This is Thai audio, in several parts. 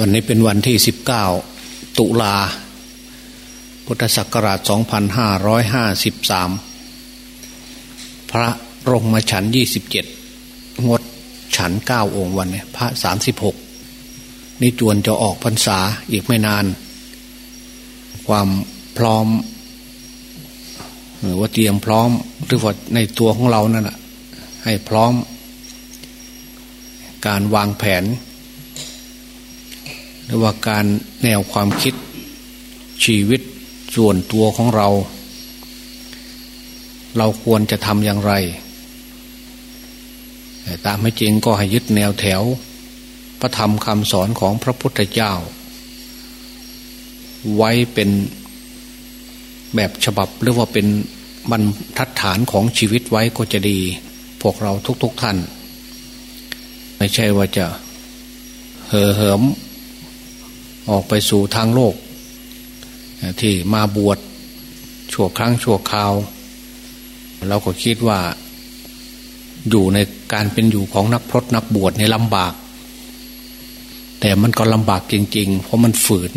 วันนี้เป็นวันที่สิบเก้าตุลา พุทธศักราชสองพันห้าร้อยห้าสิบสามพระรงมาฉันยี่สิบเจ็ดงดฉันเก้าองค์วันนี้พระสามสิบหกนี่จวนจะออกพรรษาอีกไม่นาน ความพร้อม หรือว่าเตรียมพร้อมหรือว่าในตัวของเรานั่นแหะให้พร้อม การวางแผน หรือว่าการแนวความคิดชีวิตส่วนตัวของเรา เราควรจะทำอย่างไร ตามให้จริงก็ให้ยึดแนวแถว พระธรรมคำสอนของพระพุทธเจ้า ไว้เป็นแบบฉบับหรือว่าเป็นบรรทัดฐานของชีวิตไว้ก็จะดี พวกเราทุกๆทท่าน ไม่ใช่ว่าจะเห่อเหิม ออกไปสู่ทางโลก ที่มาบวชชั่วครั้งชั่วคราว เราก็คิดว่าอยู่ในการเป็นอยู่ของนักพรตนักบวชในลำบาก แต่มันก็ลำบากจริง ๆ เพราะมันฝืน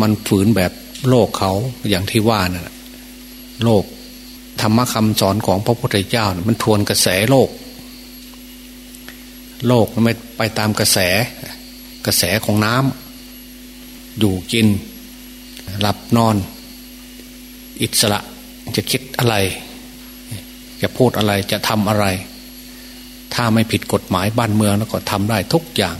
มันฝืนแบบโลกเขาอย่างที่ว่านะ่ะโลกธรรมคำสอนของพระพุทธเจ้า มันทวนกระแสโลก โลกไม่ไปตามกระแส กระแสของน้ำอยู่กิน หลับนอน อิสระจะคิดอะไร จะพูดอะไรจะทำอะไร ถ้าไม่ผิดกฎหมายบ้านเมืองแล้วก็ทำได้ทุกอย่าง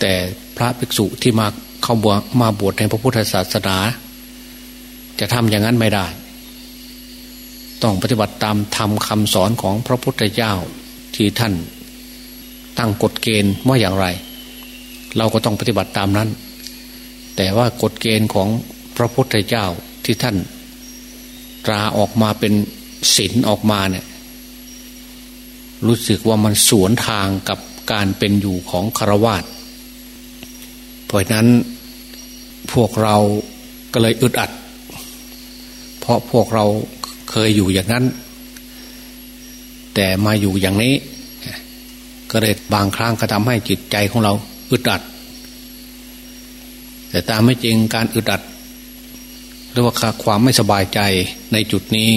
แต่พระภิกษุที่มาเข้าบวมาบวชในพระพุทธศาสนา จะทำอย่างนั้นไม่ได้ ต้องปฏิบัติตามธรรมคำสอนของพระพุทธเจ้าที่ท่านตั้งกฎเกณฑ์ว่าอย่างไร เราก็ต้องปฏิบัติตามนั้น แต่ว่ากฎเกณฑ์ของพระพุทธเจ้าที่ท่านตราออกมาเป็นศีลออกมาเนี่ย รู้สึกว่ามันสวนทางกับการเป็นอยู่ของคารวาสเพราะนั้นพวกเราก็เลยอึดอัด เพราะพวกเราเคยอยู่อย่างนั้น แต่มาอยู่อย่างนี้ ก็เลยบางครั้งก็ทำให้จิตใจของเรา อึดอัด แต่ตามไม่จริงการอึดอัดหรือว่าความไม่สบายใจในจุดนี้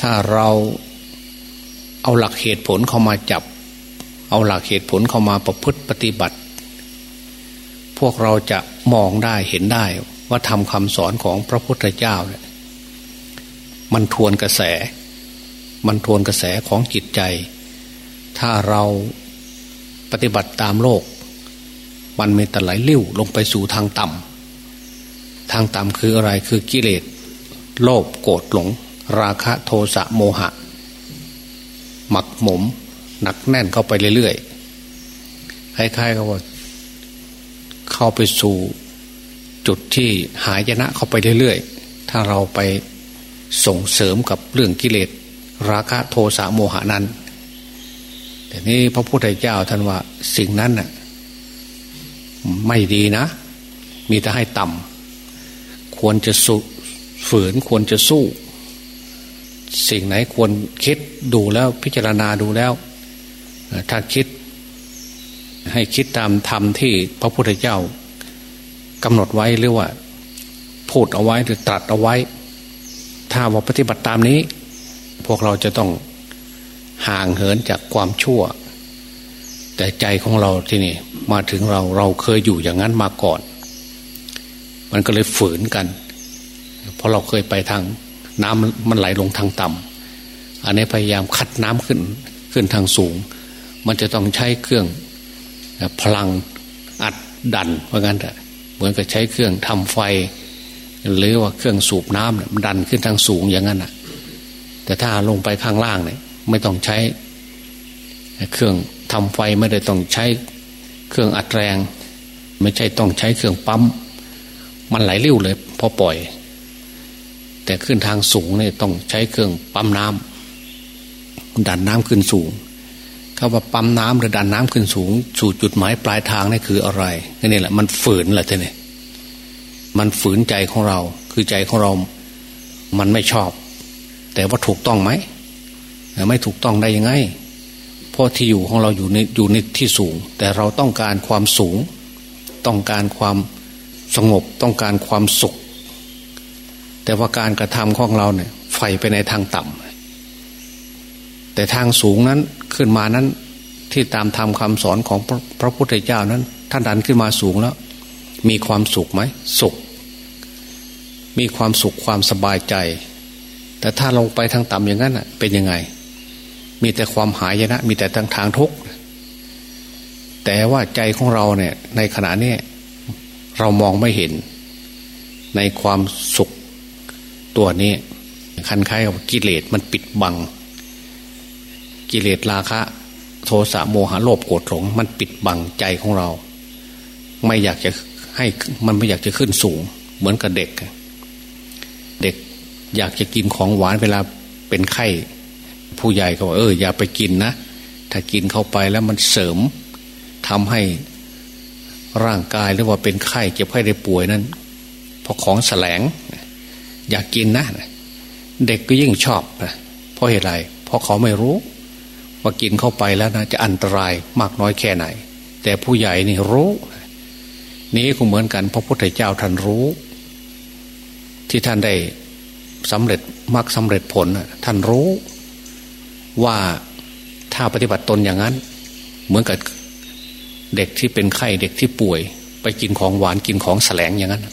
ถ้าเราเอาหลักเหตุผลเข้ามาจับ เอาหลักเหตุผลเข้ามาประพฤติปฏิบัติ พวกเราจะมองได้เห็นได้ว่าทำคำสอนของพระพุทธเจ้าเนี่ยมันทวนกระแส มันทวนกระแสของจิตใจ ถ้าเราปฏิบัติตามโลก มันมีแต่ไหลเลิ้ยวลงไปสู่ทางต่ำทางต่ำคืออะไรคือกิเลส โลภโกรธหลง ราคะโทสะโมหะ หมักหมม หนักแน่นเข้าไปเรื่อยๆคล้ายๆกับว่า เข้าไปสู่จุดที่หายนะเข้าไปเรื่อยๆ ถ้าเราไปส่งเสริมกับเรื่องกิเลส ราคะโทสะโมหะนั้นแต่นี้พระพุทธเจ้าท่านว่าสิ่งนั้นน่ะ ไม่ดีนะ มีแต่ให้ต่ำควรจะสุฝืนควรจะสู้ สิ่งไหนควรคิดดูแล้วพิจารณาดูแล้ว ถ้าคิด ให้คิดตามธรรมที่พระพุทธเจ้ากำหนดไว้หรือว่า พูดเอาไว้หรือตรัสเอาไว้ ถ้าว่าปฏิบัติตามนี้ พวกเราจะต้องห่างเหินจากความชั่ว แต่ใจของเราที่นี่มาถึงเราเราเคยอยู่อย่างนั้นมาก่อน มันก็เลยฝืนกัน เพราะเราเคยไปทางน้ำมันไหลลงทางต่ำอันนี้พยายามคัดน้ำขึ้นขึ้นทางสูง มันจะต้องใช้เครื่องพลังอัดดันเพราะงั้นเหมือนกับใช้เครื่องทำไฟ หรือว่าเครื่องสูบน้ำเนี่ยมันดันขึ้นทางสูงอย่างนั้นอะแต่ถ้าลงไปข้างล่างเนี่ยไม่ต้องใช้เครื่อง ทำไฟไม่ได้ต้องใช้เครื่องอัดแรง ไม่ใช่ต้องใช้เครื่องปั๊มมันไหลเร็วเลยพอปล่อย แต่ขึ้นทางสูงเนี่ยต้องใช้เครื่องปั๊มน้ำดันน้ำขึ้นสูงคำว่าปั๊มน้ำหรือดันน้ำขึ้นสูง สู่จุดหมายปลายทางนี่คืออะไรนี่แหละมันฝืนแหละท่านนี่มันฝืนใจของเรา คือใจของเรา มันไม่ชอบ แต่ว่าถูกต้องไหมไม่ถูกต้องได้ยังไง ราะที่อยู่ของเราอยู่ในอยู่ในที่สูง แต่เราต้องการความสูง ต้องการความสงบต้องการความสุข แต่ว่าการกระทำของเราเนี่ยไฟไปในทางต่ำแต่ทางสูงนั้นขึ้นมานั้นที่ตามธรรมคำสอนของพระพระพุทธเจ้านั้น ท่านดันขึ้นมาสูงแล้ว มีความสุขไหมสุข มีความสุขความสบายใจ แต่ถ้าลงไปทางต่ำอย่างนั้นเป็นยังไง มีแต่ความหายนะ มีแต่ทางทางทุกข์แต่ว่าใจของเราเนี่ย ในขณะนี้เรามองไม่เห็น ในความสุขตัวนี้คันคล้ายกับกิเลสมันปิดบัง กิเลสราคะ โทสะโมหะโลภโกรธหลง มันปิดบังใจของเรา ไม่อยากจะให้มันไม่อยากจะขึ้นสูง เหมือนกับเด็ก เด็กอยากจะกินของหวานเวลาเป็นไข้ ผู้ใหญ่ก็บอกเอออย่าไปกินนะ ถ้ากินเข้าไปแล้วมันเสริมทำให้ร่างกายหรือว่าเป็นไข้เจ็บไข้ได้ป่วยนั้นเพราะของแสลง อยากกินนะ เด็กก็ยิ่งชอบนะเพราะเหตุไรเพราะเขาไม่รู้ ว่ากินเข้าไปแล้วนะจะอันตรายมากน้อยแค่ไหน แต่ผู้ใหญ่นี่รู้ นี้ก็เหมือนกัน พระพุทธเจ้าท่านรู้ ที่ท่านได้สำเร็จมรรคสาเร็จผลท่านรู้ ว่าถ้าปฏิบัติตนอย่างนั้น เหมือนกับเด็กที่เป็นไข้เด็กที่ป่วย ไปกินของหวานกินของแสลงอย่างนั้น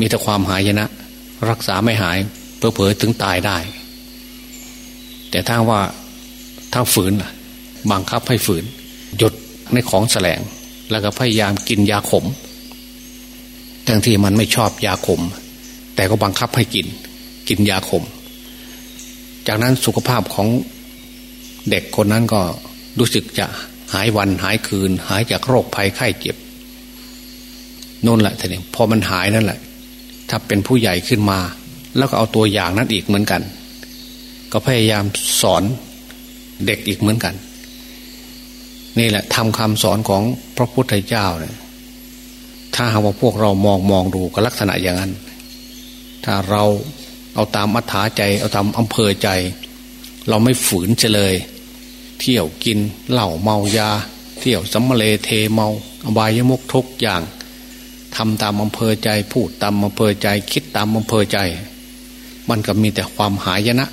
มีแต่ความหายนะ รักษาไม่หายเผลอๆถึงตายได้ แต่ถ้าว่าถ้าฝืนบังคับให้ฝืน หยุดในของแสลง แล้วก็พยายามกินยาขมทั้งที่มันไม่ชอบยาขม แต่ก็บังคับให้กิน กินยาขม จากนั้นสุขภาพของเด็กคนนั้นก็รู้สึกจะหายวันหายคืน หายจากโรคภัยไข้เจ็บนั่นแหละทีนี้พอมันหายนั่นแหละ ถ้าเป็นผู้ใหญ่ขึ้นมา แล้วก็เอาตัวอย่างนั้นอีกเหมือนกัน ก็พยายามสอนเด็กอีกเหมือนกัน นี่แหละทำคำสอนของพระพุทธเจ้าเนี่ยถ้าหากว่าพวกเรามองมองดูก็ลักษณะอย่างนั้น ถ้าเรา เอาตามอัธยาใจ เอาตามอำเภอใจ เราไม่ฝืนเลย เที่ยวกินเหล้าเมายา เที่ยวสัมมเลเทเมาอบายมุกทุกอย่างทำตามอำเภอใจพูดตามอำเภอใจ คิดตามอำเภอใจ มันก็มีแต่ความหายนะ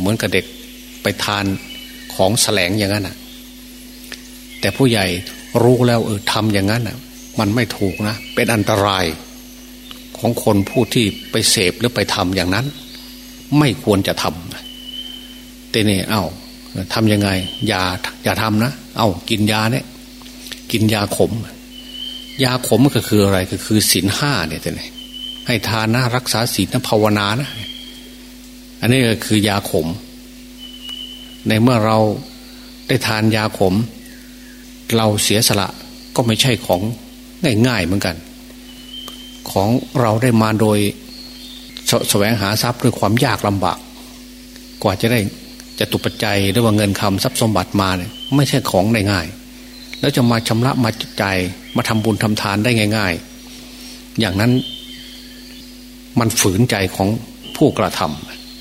เหมือนกับเด็กไปทานของแสลงอย่างนั้นอะ แต่ผู้ใหญ่รู้แล้วเออทำอย่างนั้นอะ มันไม่ถูกนะ เป็นอันตราย ของคนผู้ที่ไปเสพหรือไปทำอย่างนั้น ไม่ควรจะทำแต่นี่เอา้าทำยังไง อย่าอย่าทำนะ เอา้ากินยาเนี่ย กินยาขม ยาขมก็คืออะไรก็คือศีลห้าเนี่ยแต่นี่ให้ทานนะรักษาศีลนะภาวนานะ อันนี้ก็คือยาขม ในเมื่อเราได้ทานยาขม เราเสียสละก็ไม่ใช่ของง่ายๆเหมือนกัน ของเราได้มาโดยสแสวงหาทรัพย์ด้วยความยากลำบาก กว่าจะได้จะตุปัจจัยหรือว่าเงินคำทรัพย์สมบัติมาเนี่ยไม่ใช่ของได้ง่ายแล้วจะมาชำระมาใจมาทำบุญทำทานได้ง่าย ๆ อย่างนั้นมันฝืนใจของผู้กระท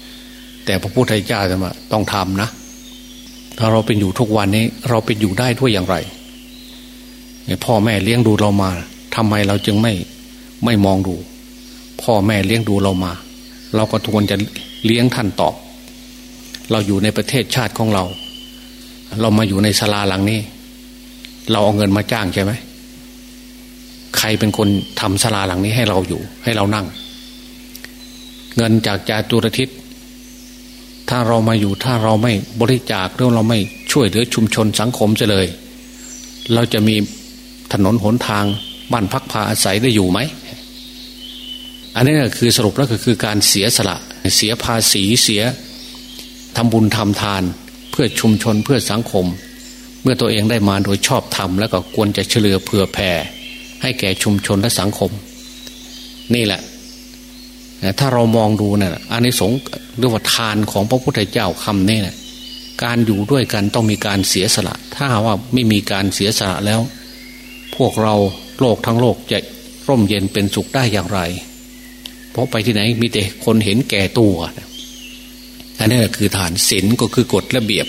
ำแต่พระพุทธเจ้าจะมาต้องทำนะ ถ้าเราเป็นอยู่ทุกวันนี้ เราเป็นอยู่ได้ด้วยอย่างไรพ่อแม่เลี้ยงดูเรามาทำไมเราจึงไม่ ไม่มองดู พ่อแม่เลี้ยงดูเรามา เราก็ทวนจะเลี้ยงท่านตอบ เราอยู่ในประเทศชาติของเรา เรามาอยู่ในศาลาหลังนี้ เราเอาเงินมาจ้างใช่ไหมใครเป็นคนทำศาลาหลังนี้ให้เราอยู่ ให้เรานั่ง เงินจากจาตุรทิศถ้าเรามาอยู่ถ้าเราไม่บริจาคหรือเราไม่ช่วยเหลือชุมชนสังคมจะเลย เราจะมีถนนหนทางบ้านพักพาอาศัยได้อยู่ไหม อันนี้คือสรุปแล้วก็คือการเสียสละ เสียภาษีเสียทำบุญทำทาน เพื่อชุมชนเพื่อสังคม เมื่อตัวเองได้มาโดยชอบทำแล้วก็ควรจะเฉลือเผื่อแผ่ ให้แก่ชุมชนและสังคม นี่แหละ ถ้าเรามองดูเนะ่ะอันนี้สงหรือว่าทานของพระพุทธเจ้าคำนี้นะการอยู่ด้วยกันต้องมีการเสียสละ ถ้าว่าไม่มีการเสียสละแล้ว พวกเราโลกทั้งโลกจะร่มเย็นเป็นสุขได้อย่างไร เพราะไปที่ไหนมีแต่คนเห็นแก่ตัวอันนี้คือฐานศีลก็คือกฎระเบียบ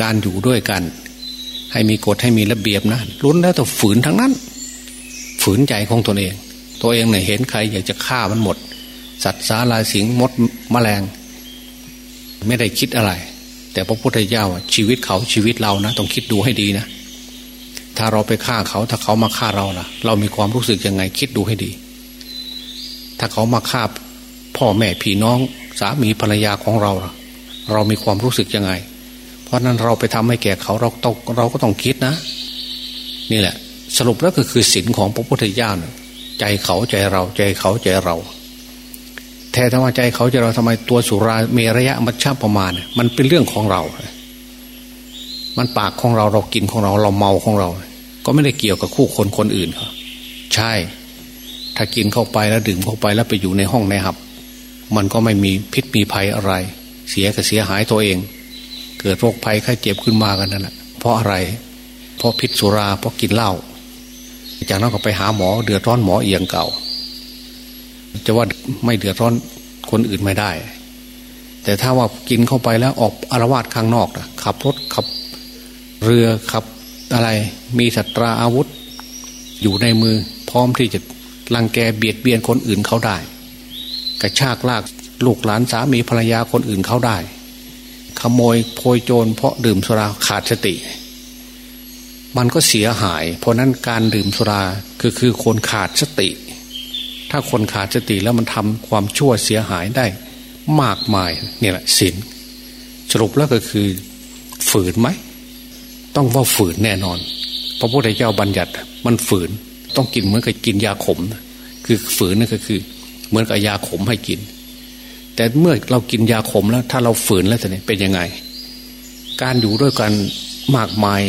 การอยู่ด้วยกัน ให้มีกฎให้มีระเบียบนะรุนแล้วแต่ฝืนทั้งนั้น ฝืนใจของตนเอง ตัวเองเนี่ยเห็นใครอยากจะฆ่ามันหมด สัตว์สาลาสิงมดมแมลง ไม่ได้คิดอะไร แต่พระพุทธเจ้าชีวิตเขาชีวิตเรานะต้องคิดดูให้ดีนะถ้าเราไปฆ่าเขาถ้าเขามาฆ่าเราล่ะเรามีความรู้สึกยังไง คิดดูให้ดี ถ้าเขามาฆ่าพ่อแม่พี่น้องสามีภรรยาของเรา เรามีความรู้สึกยังไง เพราะนั้นเราไปทำให้แก่เขาเราต้องเราก็ต้องคิดนะ นี่แหละ สรุปแล้วก็คือศีลของพระพุทธเจ้าใจเขาใจเราใจเขาใจเราแท้ธรรมใจเขาใจเราทำไมตัวสุราเมระยะมัชฌะประมาณมันเป็นเรื่องของเรา มันปากของเราเรากินของเราเราเมาของเรา ก็ไม่ได้เกี่ยวกับคู่คนคนอื่นเขาใช่ ถ้ากินเข้าไปแล้วดื่มเข้าไปแล้วไปอยู่ในห้องในหับ มันก็ไม่มีพิษมีภัยอะไร เสียก็เสียหายตัวเอง เกิดโรคภัยไข้เจ็บขึ้นมากันนั่นแหละเพราะอะไร เพราะพิษสุราเพราะกินเหล้าจากนั้นก็ไปหาหมอเดือดร้อนหมอเอียงเก่า จะว่าไม่เดือดร้อนคนอื่นไม่ได้ แต่ถ้าว่ากินเข้าไปแล้วออกอารวาสข้างนอกนะขับรถขับเรือขับอะไร มีสัตราอาวุธ อยู่ในมือพร้อมที่จะ ลังแกเบียดเบียนคนอื่นเขาได้ กระชากลากลูกหลานสามีภรรยาคนอื่นเขาได้ ขโมยโพยโจรเพราะดื่มสุราขาดสติ มันก็เสียหาย เพราะนั้นการดื่มสุราคือคือคนขาดสติ ถ้าคนขาดสติแล้วมันทำความชั่วเสียหายได้มากมายเนี่ยแหละสินสรุปแล้วก็คือฝืนไหม ต้องว่าฝืนแน่นอน พระพุทธเจ้าบัญญัติมันฝืน ต้องกินเหมือนกับกินยาขม คือฝืนนั่นก็คือ เหมือนกับยาขมให้กิน แต่เมื่อเรากินยาขมแล้ว ถ้าเราฝืนแล้วจะเนี่ยเป็นยังไง การอยู่ด้วยกันมากมาย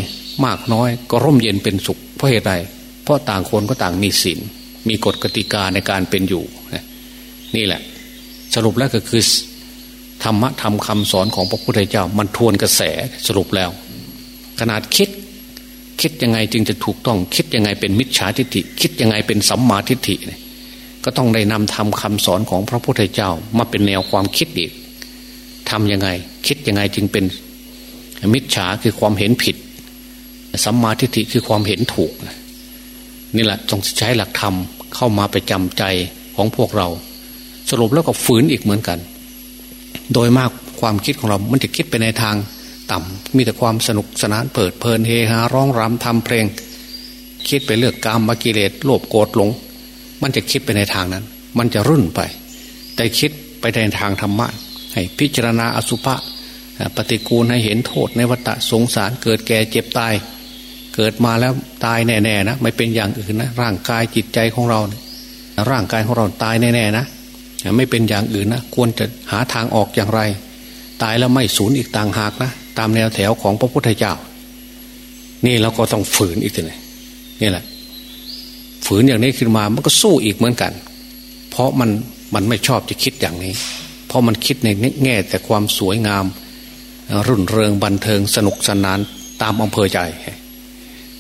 มากน้อย ก็ร่มเย็นเป็นสุขเพราะเหตุใดเพราะต่างคนก็ต่างมีศีลมีกฎกติกาในการเป็นอยู่นี่แหละ สรุปแล้วก็คือธรรมะธรรมคำสอนของพระพุทธเจ้า มันทวนกระแสสรุปแล้ว ขนาดคิด คิดยังไงจึงจะถูกต้อง คิดยังไงเป็นมิจฉาทิฏฐิ คิดยังไงเป็นสัมมาทิฏฐิเนี่ยก็ต้องได้นำทำคำสอนของพระพุทธเจ้ามาเป็นแนวความคิดอีกทำยังไง คิดยังไงจึงเป็นมิจฉาคือความเห็นผิดสัมมาทิฏฐิคือความเห็นถูกนี่แหละต้องใช้หลักธรรมเข้ามาไปจำใจของพวกเรา สรุปแล้วก็ฝืนอีกเหมือนกัน โดยมากความคิดของเรา มันจะคิดไปในทาง ต่ำมีแต่ความสนุกสนานเปิดเพลินเฮฮาร้องรำทำเพลง คิดไปเลือกกามมากิเลสโลภโกรธหลง มันจะคิดไปในทางนั้น มันจะรุ่นไป แต่คิดไปในทางธรรมะให้พิจารณาอสุภะปฏิกูลให้เห็นโทษในวัฏสงสารเกิดแก่เจ็บตาย เกิดมาแล้วตายแน่ๆนะไม่เป็นอย่างอื่นนะร่างกายจิตใจของเรา ร่างกายของเราตายแน่ๆนะไม่เป็นอย่างอื่นนะควรจะหาทางออกอย่างไร ตายแล้วไม่สูญอีกต่างหากนะ ตามแนวแถวของพระพุทธเจ้า นี่เราก็ต้องฝืนอีกทีนึงนี่แหละ ฝืนอย่างนี้ขึ้นมามันก็สู้อีกเหมือนกัน เพราะมันมันไม่ชอบจะคิดอย่างนี้ เพราะมันคิดในแง่แต่ความสวยงาม รุ่นเริงบันเทิงสนุกสนานตามอำเภอใจ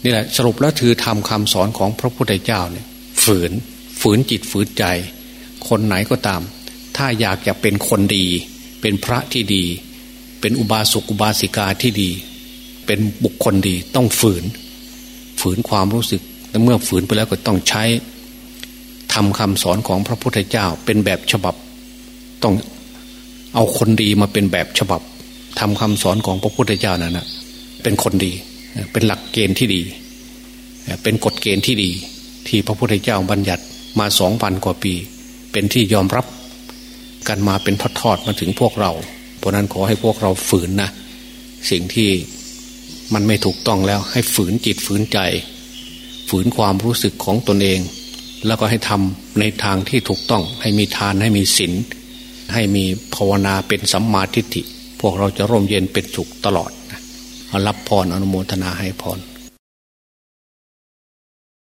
นี่แหละสรุปแล้วถือทำคำสอนของพระพุทธเจ้าเนี่ยฝืนฝืนจิตฝืนใจ คนไหนก็ตาม ถ้าอยากจะเป็นคนดี เป็นพระที่ดี เป็นอุบาสกอุบาสิกาที่ดี เป็นบุคคลดีต้องฝืน ฝืนความรู้สึกและเมื่อฝืนไปแล้วก็ต้องใช้ทำคำสอนของพระพุทธเจ้าเป็นแบบฉบับ ต้องเอาคนดีมาเป็นแบบฉบับทำคำสอนของพระพุทธเจ้านั่นนะเป็นคนดี เป็นหลักเกณฑ์ที่ดี เป็นกฎเกณฑ์ที่ดี ที่พระพุทธเจ้าบัญญัติมาสองพันกว่าปี เป็นที่ยอมรับกันมาเป็นทอดๆมาถึงพวกเรา เพราะนั้นขอให้พวกเราฝืนนะ สิ่งที่มันไม่ถูกต้องแล้ว ให้ฝืนจิตฝืนใจ ฝืนความรู้สึกของตนเอง แล้วก็ให้ทำในทางที่ถูกต้อง ให้มีทานให้มีศีลให้มีภาวนาเป็นสัมมาทิฏฐิ พวกเราจะร่มเย็นเป็นสุขตลอดรับพรออนุโมทนาให้พร